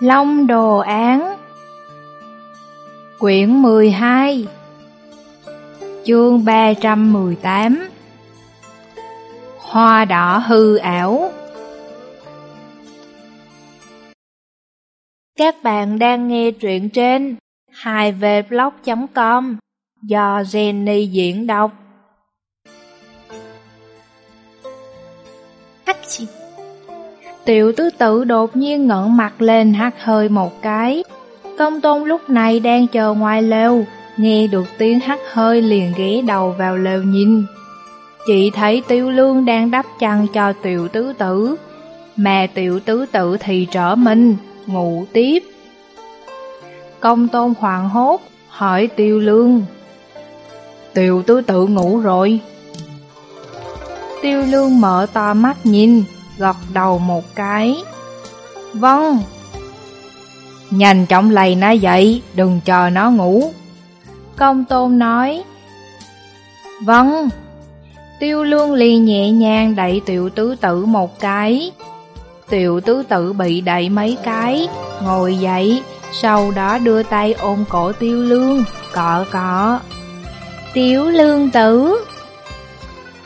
Long Đồ Án, Quyển 12 Chương 318 Hoa đỏ hư ảo. Các bạn đang nghe truyện trên 2vblog.com do Jenny diễn đọc. Chị Tiểu tứ tử đột nhiên ngẩng mặt lên hắt hơi một cái. Công tôn lúc này đang chờ ngoài lều, nghe được tiếng hắt hơi liền ghé đầu vào lều nhìn. Chị thấy tiêu lương đang đắp chăn cho tiểu tứ tử, mà tiểu tứ tử thì trở mình, ngủ tiếp. Công tôn hoàng hốt, hỏi tiêu lương. Tiểu tứ tử ngủ rồi. Tiêu lương mở to mắt nhìn, gật đầu một cái. Vâng. Nhanh chóng lầy nó dậy, đừng chờ nó ngủ. Công tôn nói. Vâng. Tiêu lương liền nhẹ nhàng đẩy tiểu tứ tử một cái. Tiểu tứ tử bị đẩy mấy cái, ngồi dậy, sau đó đưa tay ôm cổ tiêu lương, cọ cọ. Tiểu lương tử,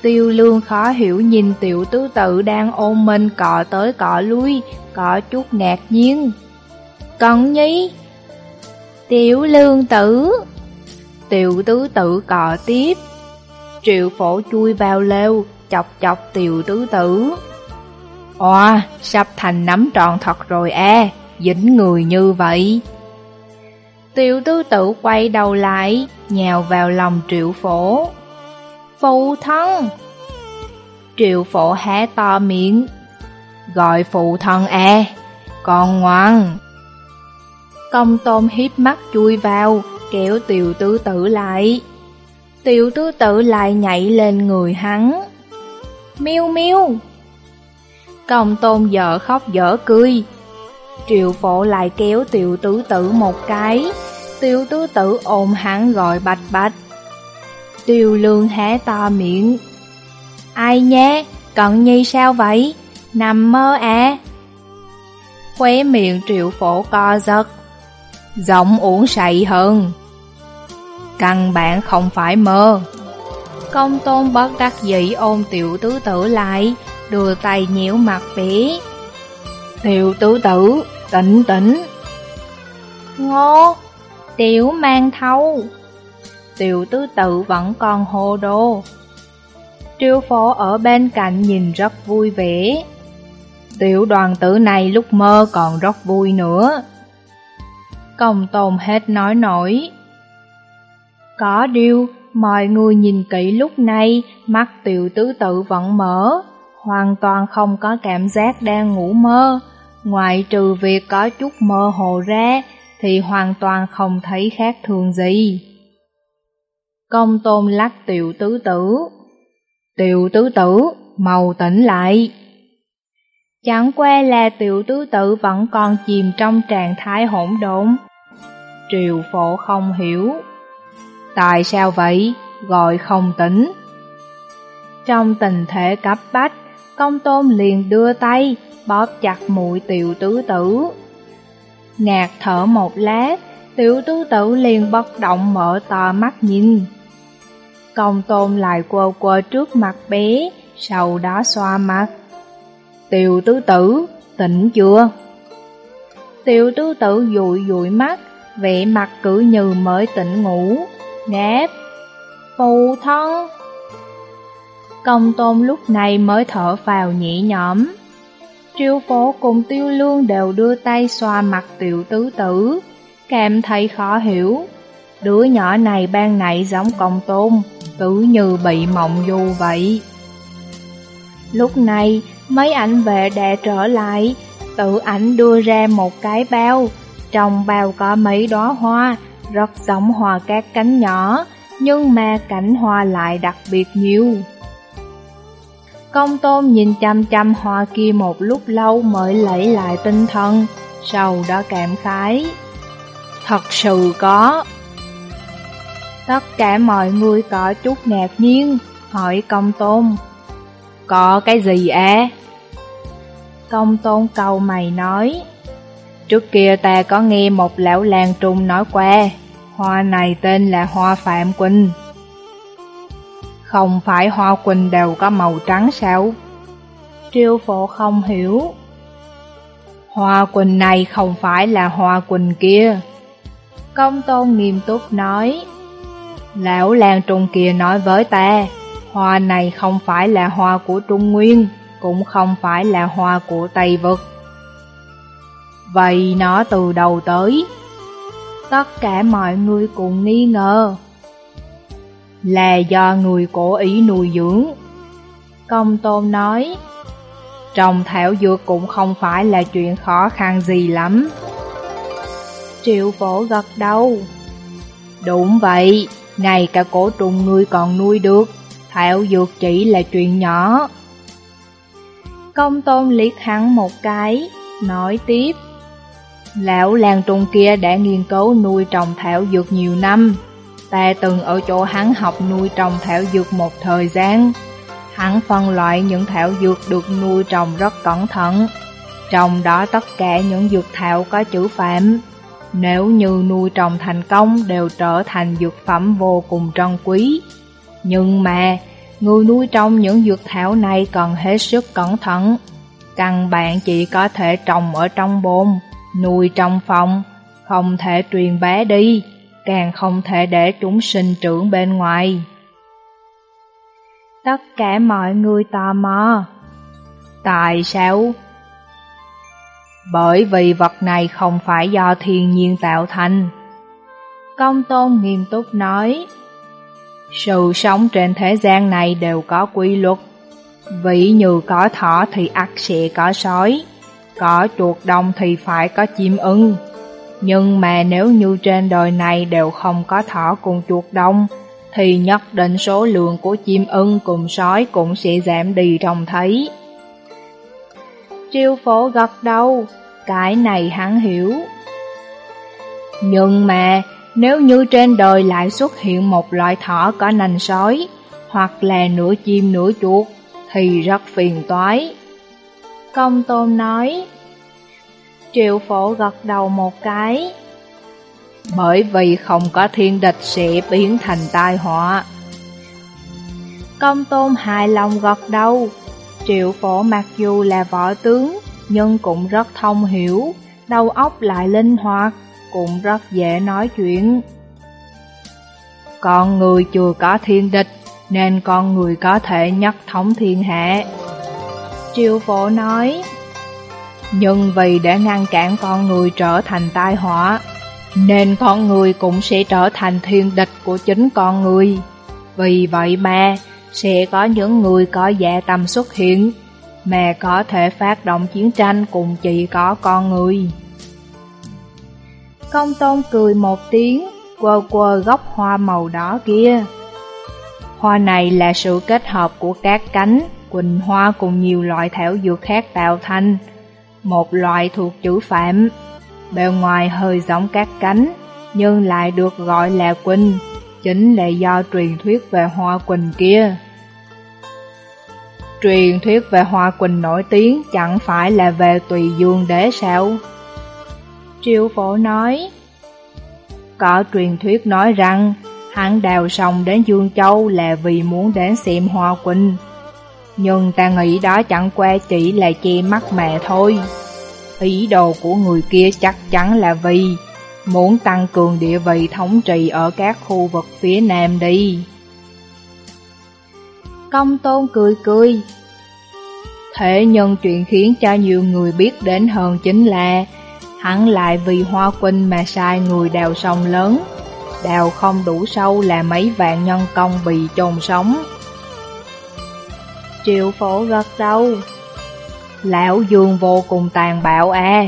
Tiêu lương khó hiểu nhìn tiểu tứ tự đang ôm mình cọ tới cọ lui, có chút ngạc nhiên. Còn nhí? Tiểu lương tử. Tiểu tứ tự cọ tiếp. Triệu phổ chui vào lêu, chọc chọc tiểu tứ tử. Oa, sắp thành nắm tròn thật rồi à, dính người như vậy. Tiểu tứ tử quay đầu lại, nhào vào lòng triệu phổ. Phụ thân. Triệu phổ há to miệng, Gọi phụ thân à Con ngoan. Công tôm hiếp mắt chui vào, Kéo tiểu tứ tử lại. Tiểu tứ tử lại nhảy lên người hắn. Miêu miêu Công tôn dở khóc dở cười. Triệu phổ lại kéo tiểu tứ tử một cái. Tiểu tứ tử ôm hắn gọi bạch bạch. Tiêu lương hé to miệng. Ai nhé, cận nhi sao vậy? Nằm mơ à? Khóe miệng triệu phổ co giật. Giọng uống sậy hơn. Căn bản không phải mơ. Công tôn bất đắc dĩ ôm tiểu tứ tử lại, đưa tay nhiễu mặt bỉ. Tiểu tứ tử, tỉnh tỉnh. Ngô, tiểu mang thâu. Tiểu tứ tự vẫn còn hồ đồ. triều phổ ở bên cạnh nhìn rất vui vẻ. Tiểu đoàn tử này lúc mơ còn rất vui nữa. Công tồn hết nói nổi. Có điều, mọi người nhìn kỹ lúc này, mắt tiểu tứ tự vẫn mở, hoàn toàn không có cảm giác đang ngủ mơ. Ngoại trừ việc có chút mơ hồ ra, thì hoàn toàn không thấy khác thường gì. Công tôn lắc tiểu tứ tử. Tiểu tứ tử, màu tỉnh lại. Chẳng qua là tiểu tứ tử vẫn còn chìm trong trạng thái hỗn độn. Triều phổ không hiểu. Tại sao vậy? Gọi không tỉnh. Trong tình thể cấp bách, công tôn liền đưa tay, bóp chặt mũi tiểu tứ tử. Ngạt thở một lát, tiểu tú tử liền bất động mở to mắt nhìn. Công tôn lại quơ quơ trước mặt bé, sau đó xoa mặt. Tiểu tứ tử, tỉnh chưa? Tiểu tứ tử dụi dụi mắt, vẻ mặt cử như mới tỉnh ngủ, ngáp. Phụ thân! Công tôn lúc này mới thở vào nhẹ nhõm. Triêu phố cùng tiêu lương đều đưa tay xoa mặt tiểu tứ tử, cảm thấy khó hiểu. Đứa nhỏ này ban nãy giống công tôn, cứ như bị mộng du vậy. Lúc này, mấy ảnh vệ đã trở lại, tự ảnh đưa ra một cái bao, trong bao có mấy đóa hoa, rất giống hoa các cánh nhỏ, nhưng mà cảnh hoa lại đặc biệt nhiều. Công tôn nhìn chăm chăm hoa kia một lúc lâu mới lấy lại tinh thần, sau đó cảm khái. Thật sự có Tất cả mọi người có chút ngạc nhiên, hỏi công tôn. Có cái gì à? Công tôn cầu mày nói. Trước kia ta có nghe một lão làng trung nói qua, hoa này tên là hoa Phạm Quỳnh. Không phải hoa quỳnh đều có màu trắng sao? Triêu phổ không hiểu. Hoa quỳnh này không phải là hoa quỳnh kia. Công tôn nghiêm túc nói. Lão làng trung kia nói với ta, hoa này không phải là hoa của Trung Nguyên, cũng không phải là hoa của Tây Vực. Vậy nó từ đầu tới? Tất cả mọi người cùng nghi ngờ là do người cổ ý nuôi dưỡng. Công tôn nói, trồng thảo dược cũng không phải là chuyện khó khăn gì lắm. Triệu phổ gật đầu. Đúng vậy, ngay cả cổ trùng ngươi còn nuôi được, thảo dược chỉ là chuyện nhỏ. Công tôn liếc hắn một cái, nói tiếp. Lão làng trùng kia đã nghiên cứu nuôi trồng thảo dược nhiều năm, Ta từng ở chỗ hắn học nuôi trồng thảo dược một thời gian. Hắn phân loại những thảo dược được nuôi trồng rất cẩn thận. Trong đó tất cả những dược thảo có chữ phạm. Nếu như nuôi trồng thành công đều trở thành dược phẩm vô cùng trân quý. Nhưng mà, người nuôi trồng những dược thảo này cần hết sức cẩn thận. Căn bản chỉ có thể trồng ở trong bồn, nuôi trong phòng, không thể truyền bá đi càng không thể để chúng sinh trưởng bên ngoài. Tất cả mọi người tò mò. Tại sao? Bởi vì vật này không phải do thiên nhiên tạo thành. Công tôn nghiêm túc nói, sự sống trên thế gian này đều có quy luật. Vĩ như có thỏ thì ắt sẽ có sói, có chuột đông thì phải có chim ưng. Nhưng mà nếu như trên đời này đều không có thỏ cùng chuột đông, thì nhất định số lượng của chim ưng cùng sói cũng sẽ giảm đi trông thấy. Triêu phổ gật đầu, cái này hắn hiểu. Nhưng mà, nếu như trên đời lại xuất hiện một loại thỏ có nành sói, hoặc là nửa chim nửa chuột, thì rất phiền toái. Công tôn nói, Triệu phổ gật đầu một cái. Bởi vì không có thiên địch sẽ biến thành tai họa. Công tôn hài lòng gật đầu. Triệu phổ mặc dù là võ tướng, nhưng cũng rất thông hiểu, đầu óc lại linh hoạt, cũng rất dễ nói chuyện. Con người chưa có thiên địch, nên con người có thể nhất thống thiên hạ. Triệu phổ nói, nhưng vì để ngăn cản con người trở thành tai họa, nên con người cũng sẽ trở thành thiên địch của chính con người. Vì vậy mà, sẽ có những người có dạ tâm xuất hiện, mà có thể phát động chiến tranh cùng chỉ có con người. Công tôn cười một tiếng, quơ quơ gốc hoa màu đỏ kia. Hoa này là sự kết hợp của các cánh, quỳnh hoa cùng nhiều loại thảo dược khác tạo thành, một loại thuộc chữ phạm. Bề ngoài hơi giống các cánh, nhưng lại được gọi là quỳnh, chính là do truyền thuyết về hoa quỳnh kia. Truyền thuyết về hoa quỳnh nổi tiếng chẳng phải là về tùy dương đế sao? Triều phổ nói, có truyền thuyết nói rằng hắn đào sông đến Dương Châu là vì muốn đến xem hoa quỳnh. Nhưng ta nghĩ đó chẳng qua chỉ là che mắt mẹ thôi. Ý đồ của người kia chắc chắn là vì muốn tăng cường địa vị thống trị ở các khu vực phía nam đi. Công tôn cười cười. Thế nhưng chuyện khiến cho nhiều người biết đến hơn chính là hắn lại vì hoa quỳnh mà sai người đào sông lớn. Đào không đủ sâu là mấy vạn nhân công bị chôn sống. Triệu phổ gật đầu. Lão Dương vô cùng tàn bạo à,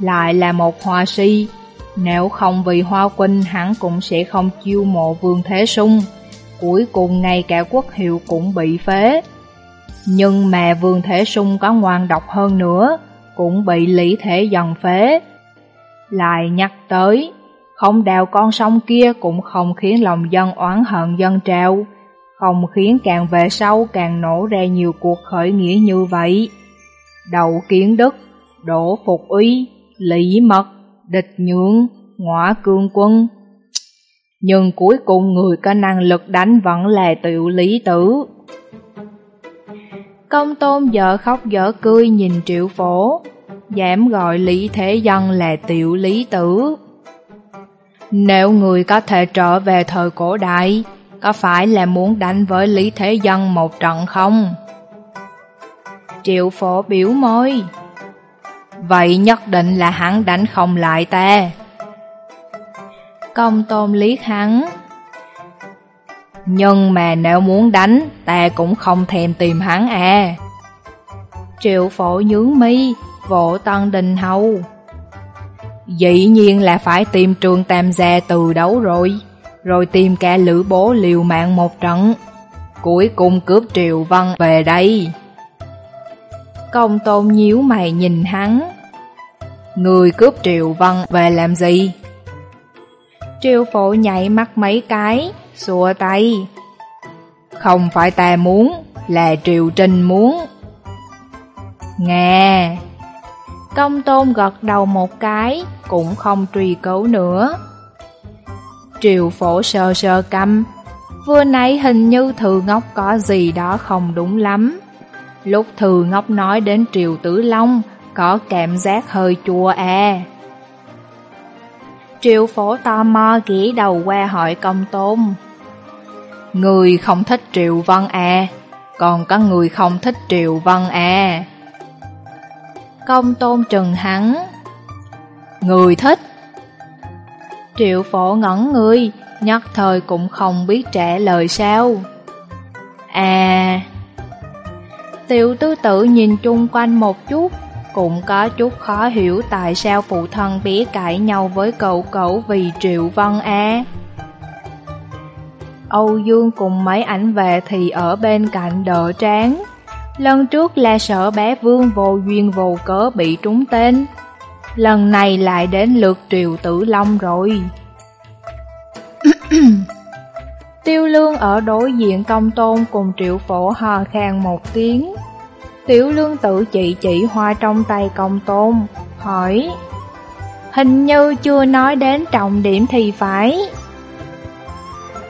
lại là một hoa si. Nếu không vì hoa quỳnh hắn cũng sẽ không chiêu mộ vương thế sung. Cuối cùng ngay cả quốc hiệu cũng bị phế. Nhưng mà vương thế sung có ngoan độc hơn nữa, cũng bị lý thể dần phế. Lại nhắc tới, không đào con sông kia cũng không khiến lòng dân oán hận dân trào, không khiến càng về sau càng nổ ra nhiều cuộc khởi nghĩa như vậy. Đầu kiến đức, đổ phục uy, lý mật, địch nhượng, ngõa cương quân. Nhưng cuối cùng người có năng lực đánh vẫn là tiểu lý tử. Công tôn vợ khóc dở cười nhìn triệu phổ, dám gọi lý thế dân là tiểu lý tử. Nếu người có thể trở về thời cổ đại, có phải là muốn đánh với lý thế dân một trận không? Triệu phổ biểu môi. Vậy nhất định là hắn đánh không lại ta. Công tôn liếc hắn. Nhưng mà nếu muốn đánh, ta cũng không thèm tìm hắn à. Triệu phổ nhướng mi, vỗ tân đình hầu. Dĩ nhiên là phải tìm trường tam gia từ đấu rồi, rồi tìm cả lữ bố liều mạng một trận. Cuối cùng cướp Triệu Văn về đây. Công tôn nhíu mày nhìn hắn. Người cướp Triệu Văn về làm gì? Triệu phổ nhảy mắt mấy cái, xua tay. Không phải ta muốn, là triều Trinh muốn. Nghe! Công tôn gật đầu một cái, cũng không truy cứu nữa. triều phổ sờ sờ căm, vừa nãy hình như Thư Ngốc có gì đó không đúng lắm. Lúc Thư Ngốc nói đến Triều Tử Long, có cảm giác hơi chua à. Triệu phổ tò mò ghé đầu qua hỏi công tôn. Người không thích Triệu Văn à, còn có người không thích Triệu Văn à. Công tôn trừng hắn. Người thích. Triệu phổ ngẩn người, nhất thời cũng không biết trả lời sao. À... Tiểu tư tự nhìn chung quanh một chút, cũng có chút khó hiểu tại sao phụ thân bé cãi nhau với cậu cậu vì Triệu Văn A. Âu Dương cùng mấy ảnh về thì ở bên cạnh đỡ tráng. Lần trước là sợ bé Vương vô duyên vô cớ bị trúng tên. Lần này lại đến lượt Triệu Tử Long rồi. Tiêu lương ở đối diện công tôn cùng triệu phổ hò khan một tiếng. Tiểu lương tự chỉ chỉ hoa trong tay công tôn, hỏi Hình như chưa nói đến trọng điểm thì phải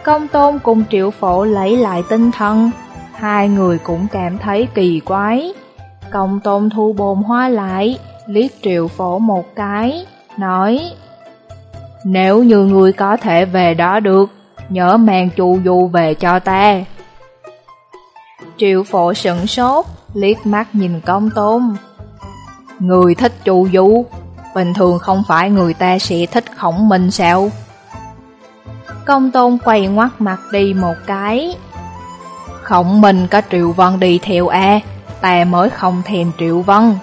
Công tôn cùng triệu phổ lấy lại tinh thần Hai người cũng cảm thấy kỳ quái Công tôn thu bồn hoa lại Liếc triệu phổ một cái Nói Nếu như người có thể về đó được Nhớ mang chu du về cho ta Triệu phổ sững sốt liếc mắt nhìn công tôn. Người thích chu du, bình thường không phải người ta sẽ thích khổng minh sao? Công tôn quay ngoắt mặt đi một cái. Khổng minh có triệu vân đi theo A, ta mới không thèm triệu vân.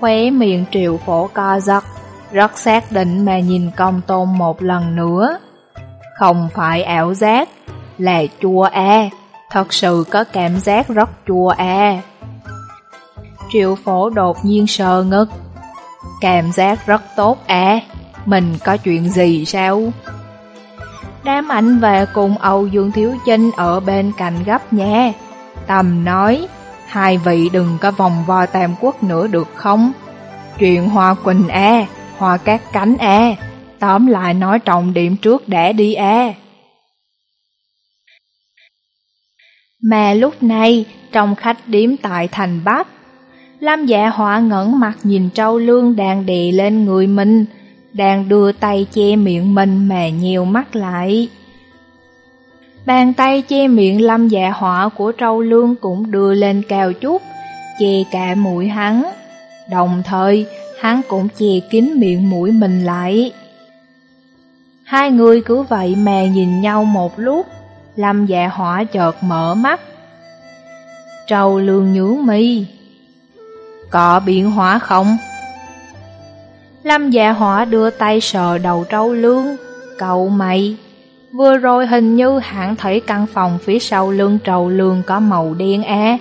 Khóe miệng triệu phổ co giật, rất xác định mà nhìn công tôn một lần nữa. Không phải ảo giác, là chua A. Thật sự có cảm giác rất chua A Triệu phổ đột nhiên sờ ngực. Cảm giác rất tốt à, mình có chuyện gì sao? Đám ảnh về cùng Âu Dương Thiếu Chinh ở bên cạnh gấp nha. Tầm nói, hai vị đừng có vòng vo tam quốc nữa được không? Chuyện Hoa Quỳnh e Hoa Cát Cánh e tóm lại nói trọng điểm trước để đi e. Mà lúc này, trong khách điếm tại thành Bắc, Lam dạ họa ngẩn mặt nhìn trâu lương đang đè lên người mình, đang đưa tay che miệng mình mà nhiều mắt lại. Bàn tay che miệng lâm dạ họa của trâu lương cũng đưa lên cao chút, che cả mũi hắn. Đồng thời, hắn cũng che kín miệng mũi mình lại. Hai người cứ vậy mà nhìn nhau một lúc, Lâm dạ hỏa chợt mở mắt. trâu lương nhướng mi. Có biến hóa không? Lâm dạ họa đưa tay sờ đầu trâu lương. Cậu mày, vừa rồi hình như hạng thấy căn phòng phía sau lưng trầu lương có màu đen e,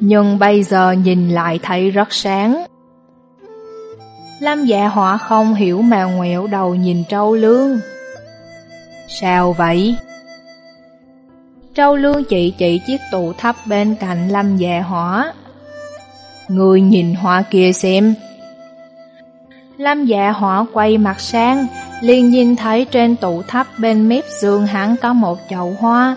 nhưng bây giờ nhìn lại thấy rất sáng. Lâm dạ họa không hiểu mà ngoẹo đầu nhìn Trâu Lương. Sao vậy? Trâu Lương chị chị chiếc tủ thấp bên cạnh Lâm dạ họa. Người nhìn hoa kia xem. Lâm dạ họa quay mặt sang, liền nhìn thấy trên tủ thấp bên mép giường hắn có một chậu hoa,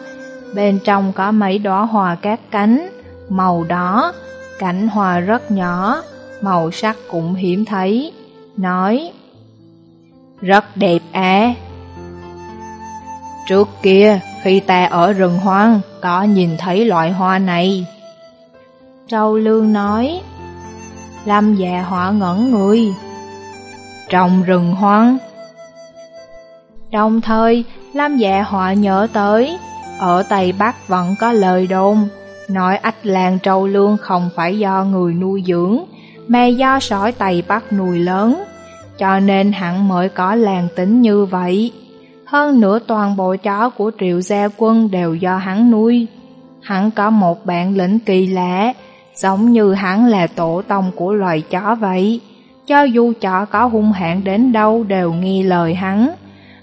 bên trong có mấy đóa hoa cát cánh, màu đỏ, cánh hoa rất nhỏ, màu sắc cũng hiếm thấy, nói Rất đẹp à. Trước kia, khi ta ở rừng hoang, có nhìn thấy loại hoa này. Trâu Lương nói Lâm dạ họa ngẩn người trong rừng hoang Đồng thời, lam dạ họa nhớ tới, ở Tây Bắc vẫn có lời đồn, nói ách làng trâu lương không phải do người nuôi dưỡng, mà do sỏi Tây Bắc nuôi lớn, cho nên hẳn mới có làng tính như vậy. Hơn nữa toàn bộ chó của triệu gia quân đều do hắn nuôi. Hắn có một bản lĩnh kỳ lạ, giống như hắn là tổ tông của loài chó vậy. Cho dù chó có hung hãn đến đâu đều nghi lời hắn.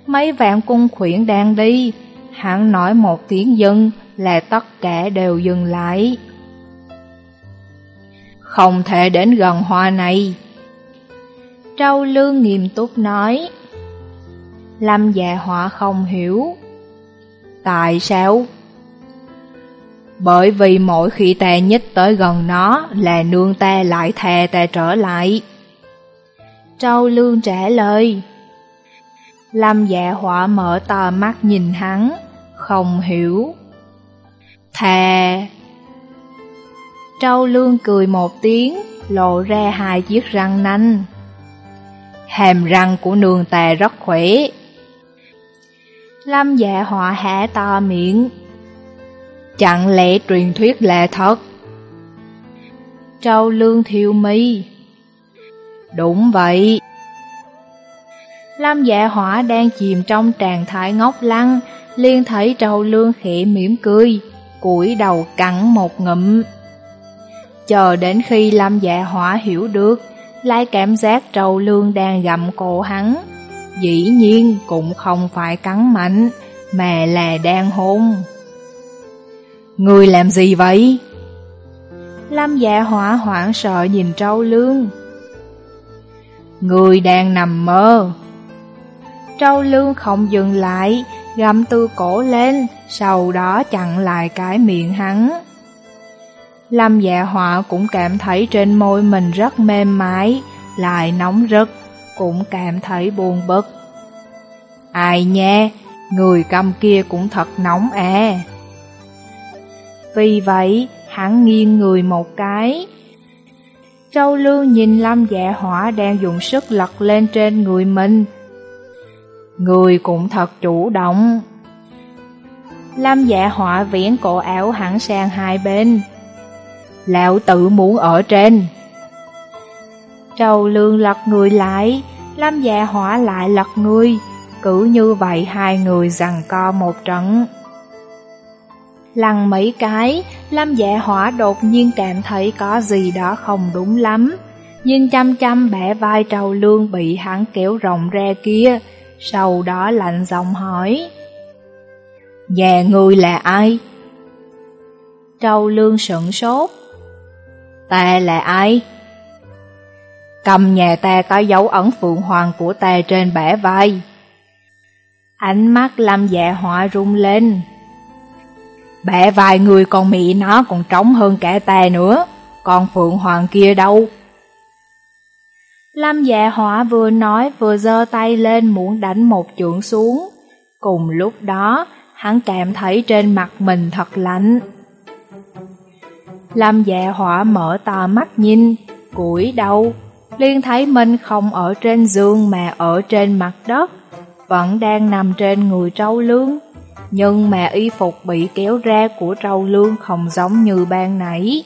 Mấy vạn cung khuyển đang đi, hắn nói một tiếng dừng là tất cả đều dừng lại. Không thể đến gần hoa này. Trâu Lương nghiêm túc nói. Lâm dạ họa không hiểu. Tại sao? Bởi vì mỗi khi ta nhích tới gần nó là nương ta lại thè ta trở lại. Trâu Lương trả lời. Lâm dạ họa mở tờ mắt nhìn hắn, không hiểu. Thà! Trâu lương cười một tiếng, lộ ra hai chiếc răng nanh. Hàm răng của nương ta rất khỏe. Lâm dạ họa hạ to miệng. Chẳng lẽ truyền thuyết là thật? Trâu lương thiêu mi. Đúng vậy. Lâm dạ hỏa đang chìm trong trạng thái ngốc lăng, liền thấy trầu lương khẽ mỉm cười, cúi đầu cắn một ngụm. Chờ đến khi Lâm dạ hỏa hiểu được, lại cảm giác trầu lương đang gặm cổ hắn. Dĩ nhiên cũng không phải cắn mạnh, mà là đang hôn. Người làm gì vậy? Lâm dạ hỏa hoảng sợ nhìn trâu lương. Người đang nằm mơ. Trâu lương không dừng lại, gầm tư cổ lên, sau đó chặn lại cái miệng hắn. Lâm dạ họa cũng cảm thấy trên môi mình rất mềm mại, lại nóng rực, cũng cảm thấy buồn bực. Ai nha, người cầm kia cũng thật nóng à. Vì vậy, hắn nghiêng người một cái. Châu Lương nhìn Lâm dạ hỏa đang dùng sức lật lên trên người mình, Người cũng thật chủ động. Lâm dạ hỏa viễn cổ ảo hẳn sang hai bên. Lão tự muốn ở trên. Châu lương lật người lại, Lâm dạ hỏa lại lật người, cứ như vậy hai người rằng co một trận. Lăn mấy cái, Lâm dạ hỏa đột nhiên cảm thấy có gì đó không đúng lắm. Nhìn chăm chăm bẻ vai trầu lương bị hắn kéo rộng ra kia, sau đó lạnh giọng hỏi Nhà ngươi là ai? Trâu lương sững sốt Ta là ai? Cầm nhà ta có dấu ấn phượng hoàng của ta trên bẻ vai Ánh mắt lâm dạ họa rung lên Bẻ vài người con mị nó còn trống hơn cả ta nữa Còn phượng hoàng kia đâu? Lâm dạ họa vừa nói vừa giơ tay lên muốn đánh một chưởng xuống. Cùng lúc đó, hắn cảm thấy trên mặt mình thật lạnh. Lâm dạ họa mở to mắt nhìn, Củi đầu, liên thấy mình không ở trên giường mà ở trên mặt đất, vẫn đang nằm trên người trâu lương. Nhưng mà y phục bị kéo ra của trâu lương không giống như ban nãy.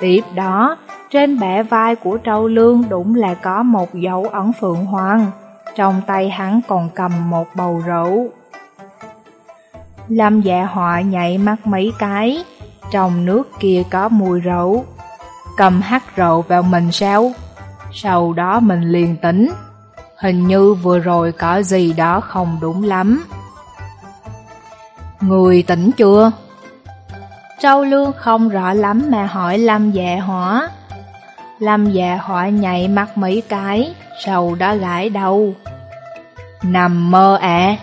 Tiếp đó, trên bẻ vai của Trâu Lương đúng là có một dấu ấn phượng hoàng, trong tay hắn còn cầm một bầu rượu. Lâm dạ họa nhảy mắt mấy cái, trong nước kia có mùi rượu. Cầm hắt rượu vào mình sao? sau đó mình liền tính. Hình như vừa rồi có gì đó không đúng lắm. Người tỉnh chưa? Trâu Lương không rõ lắm mà hỏi Lâm Dạ Hỏa. Lâm Dạ Hỏa nhảy mắt mấy cái, sầu đó gãi đầu. Nằm mơ ạ.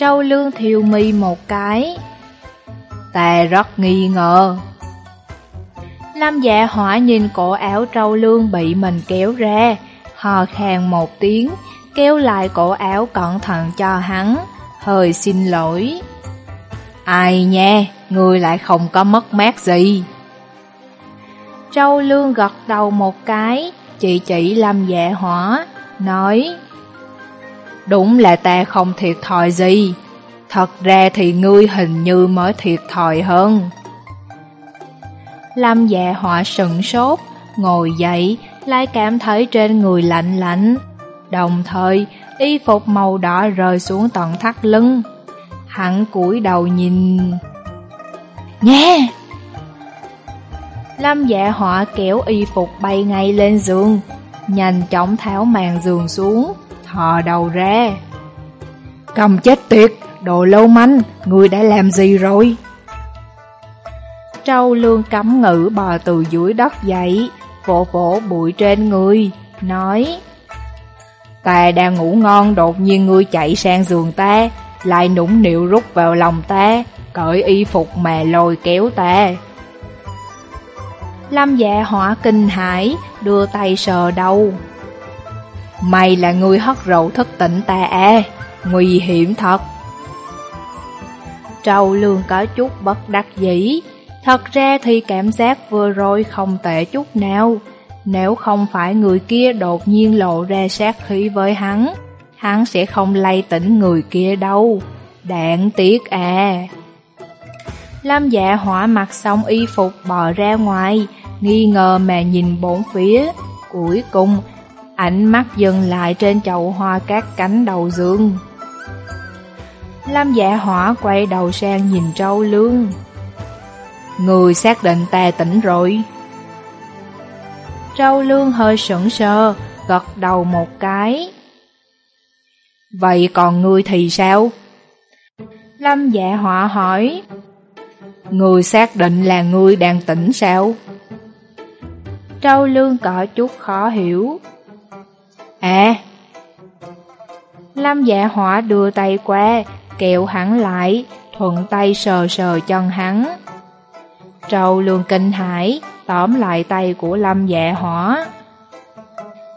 À. Lương thiêu mi một cái. Ta rất nghi ngờ. Lâm dạ hỏa nhìn cổ áo Trâu Lương bị mình kéo ra, hò khan một tiếng, kéo lại cổ áo cẩn thận cho hắn, hơi xin lỗi. Ai nha, người lại không có mất mát gì. trâu Lương gật đầu một cái, chị chỉ làm dạ hỏa, nói Đúng là ta không thiệt thòi gì, thật ra thì ngươi hình như mới thiệt thòi hơn. Lâm dạ họa sừng sốt, ngồi dậy, lại cảm thấy trên người lạnh lạnh. Đồng thời, y phục màu đỏ rơi xuống tận thắt lưng. Hắn cúi đầu nhìn... Nha! Lâm dạ họa kéo y phục bay ngay lên giường, nhanh chóng tháo màn giường xuống, thò đầu ra. Cầm chết tiệt, đồ lâu manh, người đã làm gì rồi? Trâu lương cấm ngữ bò từ dưới đất dậy, vỗ vỗ bụi trên người, nói Ta đang ngủ ngon đột nhiên ngươi chạy sang giường ta, lại nũng nịu rút vào lòng ta, cởi y phục mà lôi kéo ta. Lâm dạ họa kinh hãi, đưa tay sờ đầu. Mày là người hất rượu thức tỉnh ta à, nguy hiểm thật. Trâu lương có chút bất đắc dĩ, Thật ra thì cảm giác vừa rồi không tệ chút nào. Nếu không phải người kia đột nhiên lộ ra sát khí với hắn, hắn sẽ không lay tỉnh người kia đâu. Đạn tiếc à! Lâm dạ hỏa mặc xong y phục bò ra ngoài, nghi ngờ mà nhìn bốn phía. Cuối cùng, ánh mắt dừng lại trên chậu hoa các cánh đầu dương. Lâm dạ hỏa quay đầu sang nhìn trâu lương. Người xác định ta tỉnh rồi. Trâu lương hơi sững sờ, gật đầu một cái. Vậy còn ngươi thì sao? Lâm dạ họa hỏi. Người xác định là ngươi đang tỉnh sao? Trâu lương có chút khó hiểu. À! Lâm dạ họa đưa tay qua, kẹo hắn lại, thuận tay sờ sờ chân hắn. Trâu lường kinh hãi, tóm lại tay của Lâm dạ hỏa.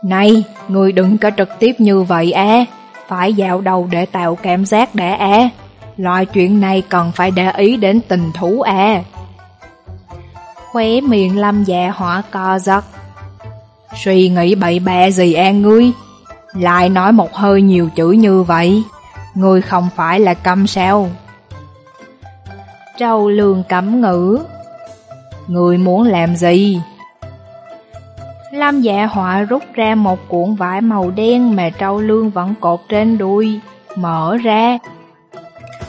Này, người đừng có trực tiếp như vậy à, phải dạo đầu để tạo cảm giác đã à. Loại chuyện này cần phải để ý đến tình thú à. Khóe miệng Lâm dạ hỏa co giật. Suy nghĩ bậy bạ gì an ngươi? Lại nói một hơi nhiều chữ như vậy. Ngươi không phải là câm sao? Trâu lường cấm ngữ Người muốn làm gì? Lâm dạ họa rút ra một cuộn vải màu đen mà trâu lương vẫn cột trên đuôi, mở ra.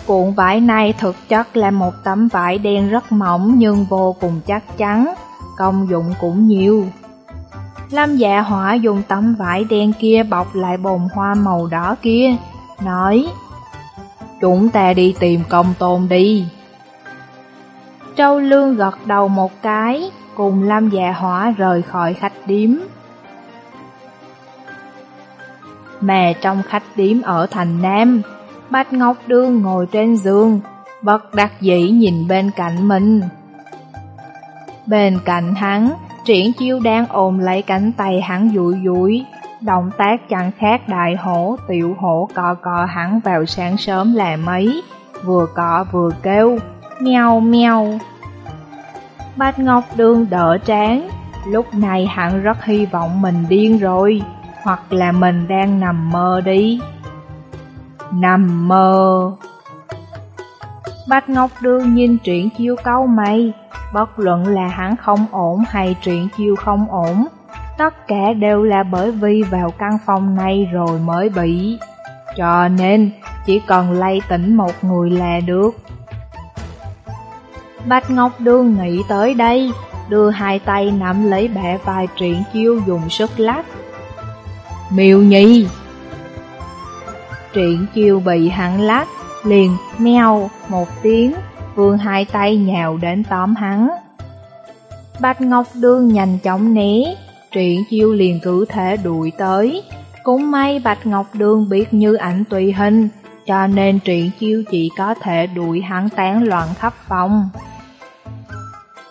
Cuộn vải này thực chất là một tấm vải đen rất mỏng nhưng vô cùng chắc chắn, công dụng cũng nhiều. Lâm dạ họa dùng tấm vải đen kia bọc lại bồn hoa màu đỏ kia, nói Chúng ta đi tìm công tôn đi. Trâu Lương gật đầu một cái, cùng Lam Dạ Hỏa rời khỏi khách điếm. Mà trong khách điếm ở thành Nam, Bạch Ngọc Đương ngồi trên giường, bất đắc dĩ nhìn bên cạnh mình. Bên cạnh hắn, triển chiêu đang ôm lấy cánh tay hắn dụi dụi, động tác chẳng khác đại hổ, tiểu hổ cọ cọ hắn vào sáng sớm là mấy, vừa cọ vừa kêu. Mèo mèo. Bạch Ngọc Đường đỡ trán. Lúc này hắn rất hy vọng mình điên rồi, Hoặc là mình đang nằm mơ đi. Nằm mơ. Bạch Ngọc Đường nhìn truyện chiêu câu mày. Bất luận là hắn không ổn hay truyện chiêu không ổn, Tất cả đều là bởi vì vào căn phòng này rồi mới bị. Cho nên, chỉ cần lay tỉnh một người là được. Bạch Ngọc Đường nghĩ tới đây, đưa hai tay nắm lấy bẻ vai triển chiêu dùng sức lắc. Miêu nhi! Triển chiêu bị hắn lắc, liền meo một tiếng, vương hai tay nhào đến tóm hắn. Bạch Ngọc Đương nhanh chóng né, triển chiêu liền cứ thể đuổi tới. Cũng may Bạch Ngọc Đương biết như ảnh tùy hình, cho nên triển chiêu chỉ có thể đuổi hắn tán loạn khắp phòng.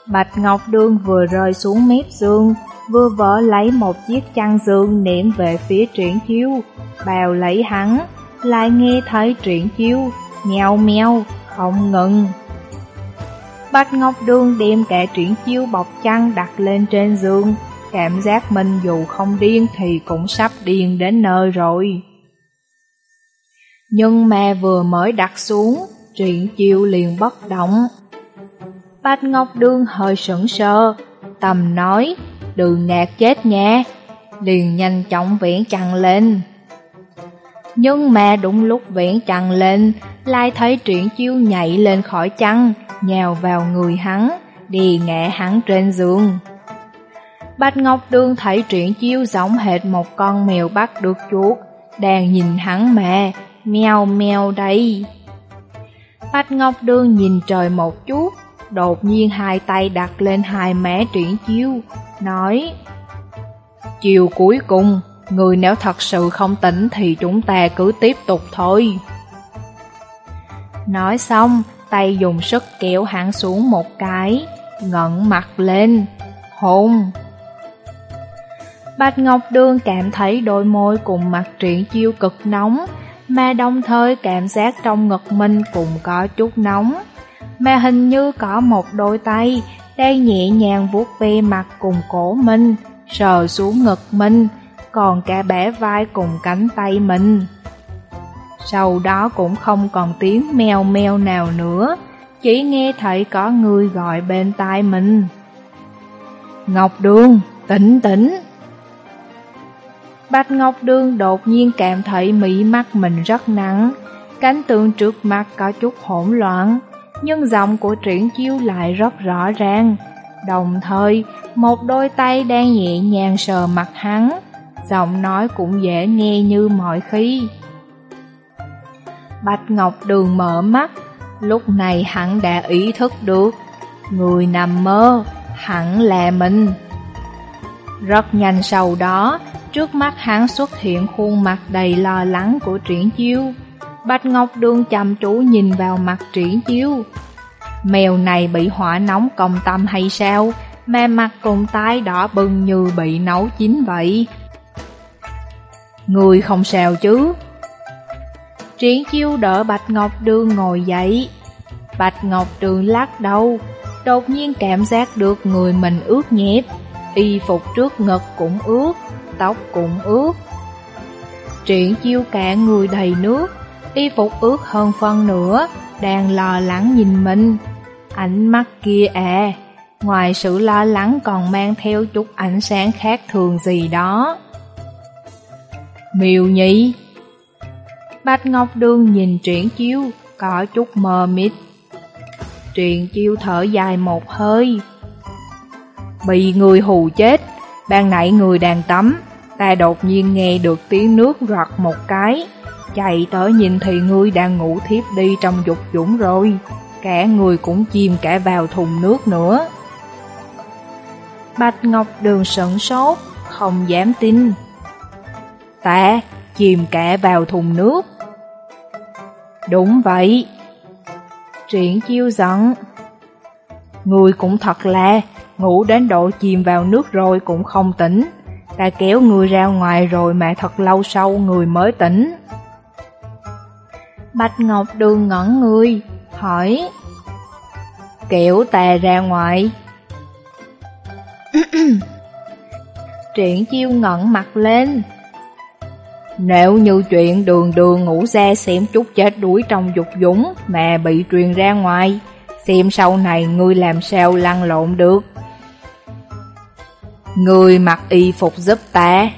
Bạch Ngọc Đương vừa rơi xuống mép giường, vừa vỡ lấy một chiếc chăn giường ném về phía triển chiêu, bào lấy hắn, lại nghe thấy triển chiêu, meo meo không ngừng. Bạch Ngọc Đương đem cả triển chiêu bọc chăn đặt lên trên giường, cảm giác mình dù không điên thì cũng sắp điên đến nơi rồi. Nhưng mà vừa mới đặt xuống, triển chiêu liền bất động. Bạch Ngọc Đương hơi sững sờ, tầm nói, đừng nạt chết nha, liền nhanh chóng viễn chặn lên. Nhưng mà đúng lúc viễn chặn lên, lại thấy triển chiêu nhảy lên khỏi chăn, nhào vào người hắn, đi ngã hắn trên giường. Bạch Ngọc Đương thấy triển chiêu giống hệt một con mèo bắt được chuột, đang nhìn hắn mà, mèo mèo đây. Bạch Ngọc Đương nhìn trời một chút, đột nhiên hai tay đặt lên hai mé triển chiêu, nói Chiều cuối cùng, người nếu thật sự không tỉnh thì chúng ta cứ tiếp tục thôi. Nói xong, tay dùng sức kéo hắn xuống một cái, ngẩng mặt lên, hôn. Bạch Ngọc Đương cảm thấy đôi môi cùng mặt triển chiêu cực nóng, mà đồng thời cảm giác trong ngực mình cũng có chút nóng. Mà hình như có một đôi tay đang nhẹ nhàng vuốt ve mặt cùng cổ mình, sờ xuống ngực mình, còn cả bẻ vai cùng cánh tay mình. Sau đó cũng không còn tiếng meo meo nào nữa, chỉ nghe thấy có người gọi bên tai mình. Ngọc Đường, tỉnh tỉnh! Bạch Ngọc Đường đột nhiên cảm thấy mỹ mắt mình rất nặng, cánh tượng trước mặt có chút hỗn loạn, nhưng giọng của triển chiêu lại rất rõ ràng. Đồng thời, một đôi tay đang nhẹ nhàng sờ mặt hắn, giọng nói cũng dễ nghe như mọi khi. Bạch Ngọc Đường mở mắt, lúc này hắn đã ý thức được, người nằm mơ, hẳn là mình. Rất nhanh sau đó, trước mắt hắn xuất hiện khuôn mặt đầy lo lắng của triển chiêu. Bạch Ngọc Đường chăm chú nhìn vào mặt triển chiêu. Mèo này bị hỏa nóng công tâm hay sao, mà mặt cùng tay đỏ bừng như bị nấu chín vậy. Người không sao chứ? Triển chiêu đỡ Bạch Ngọc Đường ngồi dậy. Bạch Ngọc Đường lắc đầu, đột nhiên cảm giác được người mình ướt nhẹp, y phục trước ngực cũng ướt, tóc cũng ướt. Triển chiêu cả người đầy nước, y phục ướt hơn phân nữa, đang lo lắng nhìn mình. Ánh mắt kia à, ngoài sự lo lắng còn mang theo chút ánh sáng khác thường gì đó. Miêu nhị Bạch Ngọc đương nhìn Triển Chiêu, có chút mờ mịt. Triển Chiêu thở dài một hơi. Bị người hù chết, ban nãy người đang tắm, ta đột nhiên nghe được tiếng nước rọt một cái. Chạy tới nhìn thì ngươi đang ngủ thiếp đi trong dục dũng rồi, cả người cũng chìm cả vào thùng nước nữa. Bạch Ngọc Đường sững sốt, không dám tin. Ta chìm cả vào thùng nước. Đúng vậy. Triển chiêu giận. Người cũng thật là, ngủ đến độ chìm vào nước rồi cũng không tỉnh. Ta kéo người ra ngoài rồi mà thật lâu sau người mới tỉnh. Bạch Ngọc Đường ngẩn người, hỏi. Kiểu tè ra ngoài. Triển chiêu ngẩn mặt lên. Nếu như chuyện đường đường ngủ ra xem chút chết đuổi trong dục dũng mà bị truyền ra ngoài Xem sau này ngươi làm sao lăn lộn được. Người mặc y phục giúp ta.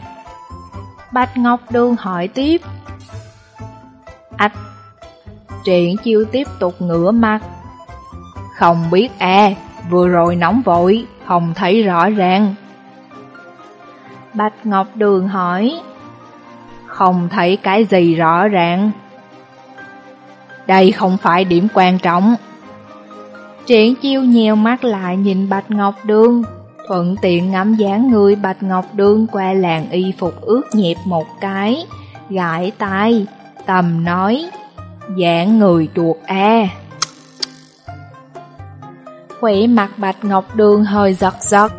Bạch Ngọc Đường hỏi tiếp. Ách Triển chiêu tiếp tục ngửa mặt Không biết à Vừa rồi nóng vội không thấy rõ ràng. Bạch Ngọc Đường hỏi, không thấy cái gì rõ ràng. Đây không phải điểm quan trọng. Triển chiêu nhiều mắt lại nhìn Bạch Ngọc Đường, thuận tiện ngắm dáng người Bạch Ngọc Đường qua làng y phục ướt nhẹp một cái, gãi tay tầm nói, dạng người chuột a. Quỷ mặt Bạch Ngọc Đường hơi giật giật,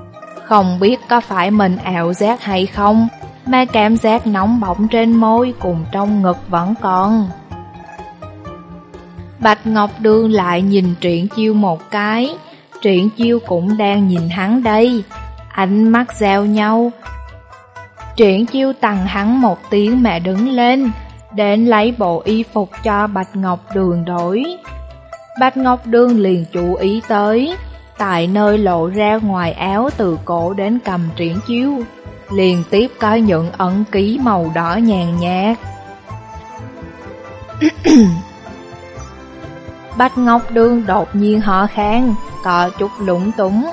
không biết có phải mình ảo giác hay không, mà cảm giác nóng bỏng trên môi cùng trong ngực vẫn còn. Bạch Ngọc Đường lại nhìn Truyện Chiêu một cái, Truyện Chiêu cũng đang nhìn hắn đây, ánh mắt giao nhau. Truyện Chiêu tặng hắn một tiếng mà đứng lên, đến lấy bộ y phục cho Bạch Ngọc Đường đổi. Bạch Ngọc Đường liền chú ý tới, tại nơi lộ ra ngoài áo từ cổ đến cầm triển chiếu, liền tiếp có những ẩn ký màu đỏ nhàn nhạt. Bạch Ngọc Đường đột nhiên họ kháng, có chút lũng túng.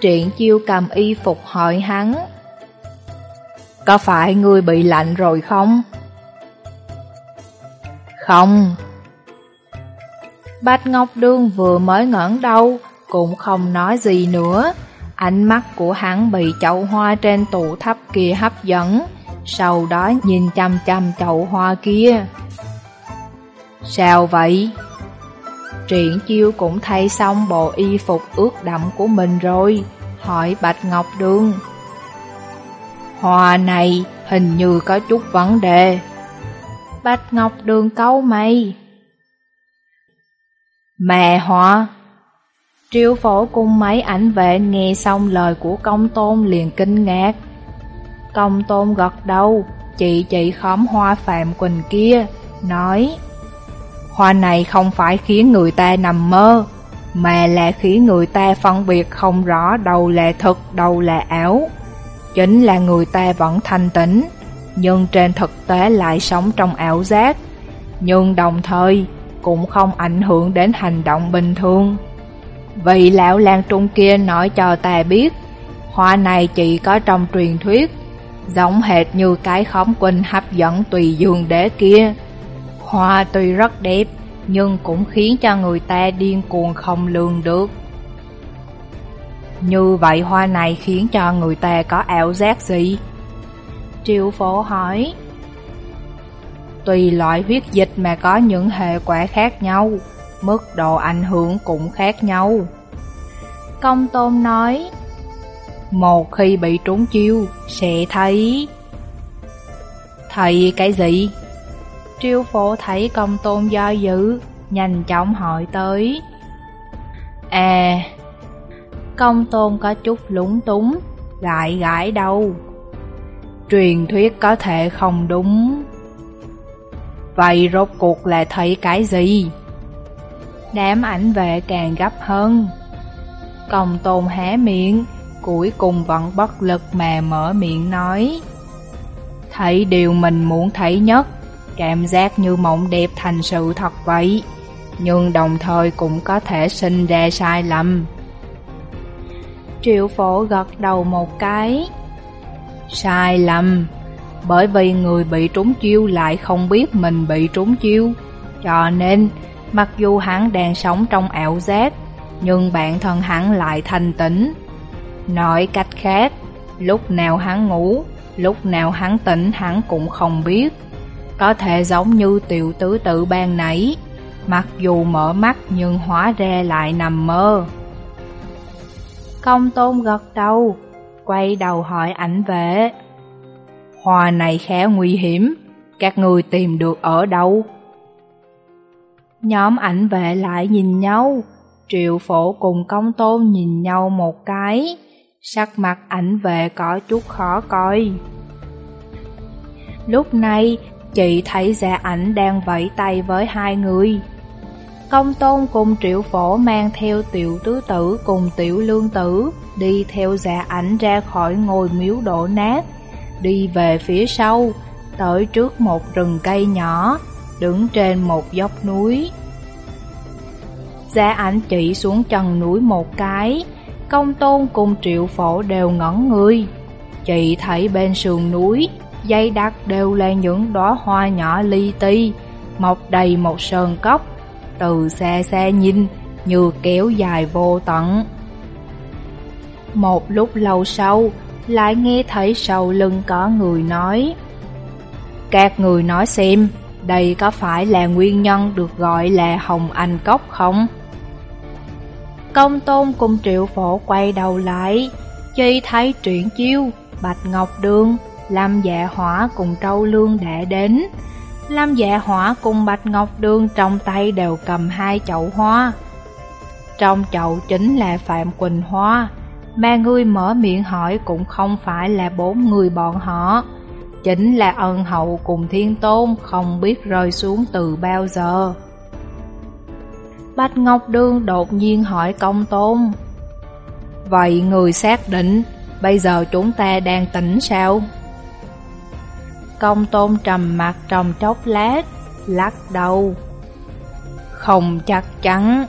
Triển chiêu cầm y phục hỏi hắn. Có phải ngươi bị lạnh rồi không? Không. Bạch Ngọc Đường vừa mới ngẩn đầu, cũng không nói gì nữa. Ánh mắt của hắn bị chậu hoa trên tủ thấp kia hấp dẫn, sau đó nhìn chăm chăm chậu hoa kia. Sao vậy? Triển chiêu cũng thay xong bộ y phục ướt đậm của mình rồi, hỏi Bạch Ngọc Đường. Hoa này hình như có chút vấn đề. Bạch Ngọc Đường câu mày. Mẹ họ Triệu phổ cùng mấy ảnh vệ nghe xong lời của công tôn liền kinh ngạc. Công tôn gật đầu, chị chị khóm hoa Phạm Quỳnh kia, nói Hoa này không phải khiến người ta nằm mơ, mà là khiến người ta phân biệt không rõ đâu là thật, đâu là ảo. Chính là người ta vẫn thanh tĩnh, nhưng trên thực tế lại sống trong ảo giác. Nhưng đồng thời cũng không ảnh hưởng đến hành động bình thường. Vì lão Lan Trung kia nói cho ta biết, hoa này chỉ có trong truyền thuyết, giống hệt như cái khóm quỳnh hấp dẫn tùy dương đế kia. Hoa tuy rất đẹp, nhưng cũng khiến cho người ta điên cuồng không lường được. Như vậy hoa này khiến cho người ta có ảo giác gì? Triệu phổ hỏi. Tùy loại huyết dịch mà có những hệ quả khác nhau, mức độ ảnh hưởng cũng khác nhau. Công tôn nói, một khi bị trúng chiêu, sẽ thấy... Thấy cái gì? Triêu phổ thấy công tôn do dự, nhanh chóng hỏi tới. À, công tôn có chút lúng túng, gãi gãi đầu, Truyền thuyết có thể không đúng. Vậy rốt cuộc là thấy cái gì? Đám ảnh vệ càng gấp hơn. Công tôn hé miệng, cuối cùng vẫn bất lực mà mở miệng nói. Thấy điều mình muốn thấy nhất cảm giác như mộng đẹp thành sự thật vậy, nhưng đồng thời cũng có thể sinh ra sai lầm. Triệu phổ gật đầu một cái. Sai lầm, bởi vì người bị trúng chiêu lại không biết mình bị trúng chiêu, cho nên mặc dù hắn đang sống trong ảo giác, nhưng bản thân hắn lại thanh tĩnh. Nói cách khác, lúc nào hắn ngủ, lúc nào hắn tỉnh hắn cũng không biết. Có thể giống như tiểu tứ tự ban nãy, mặc dù mở mắt nhưng hóa ra lại nằm mơ. Công tôn gật đầu, quay đầu hỏi ảnh vệ. Hoa này khá nguy hiểm, các người tìm được ở đâu? Nhóm ảnh vệ lại nhìn nhau, triệu phổ cùng công tôn nhìn nhau một cái, sắc mặt ảnh vệ có chút khó coi. Lúc này, Chị thấy dạ ảnh đang vẫy tay với hai người. Công tôn cùng triệu phổ mang theo tiểu tứ tử cùng tiểu lương tử, đi theo dạ ảnh ra khỏi ngôi miếu đổ nát, đi về phía sau, tới trước một rừng cây nhỏ, đứng trên một dốc núi. Dạ ảnh chỉ xuống trần núi một cái, Công tôn cùng triệu phổ đều ngẩn người. Chị thấy bên sườn núi Dây đặc đều là những đóa hoa nhỏ li ti Mọc đầy một sơn cốc. Từ xa xa nhìn Như kéo dài vô tận Một lúc lâu sau, Lại nghe thấy sau lưng có người nói, Các người nói xem, Đây có phải là nguyên nhân được gọi là Hồng Anh Cốc không? Công tôn cùng triệu phổ quay đầu lại, Chỉ thấy truyện chiêu, Bạch Ngọc Đường, Lam Dạ Hỏa cùng Trâu Lương đã đến Lam Dạ Hỏa cùng Bạch Ngọc Đường trong tay đều cầm hai chậu hoa. Trong chậu chính là Phạm Quỳnh Hoa. Mà người mở miệng hỏi cũng không phải là bốn người bọn họ. Chính là ân hậu cùng thiên tôn không biết rơi xuống từ bao giờ. Bạch Ngọc đương đột nhiên hỏi công tôn. Vậy người xác định, Bây giờ chúng ta đang tỉnh sao? Công tôn trầm mặt trong chốc lát Lắc đầu. Không chắc chắn.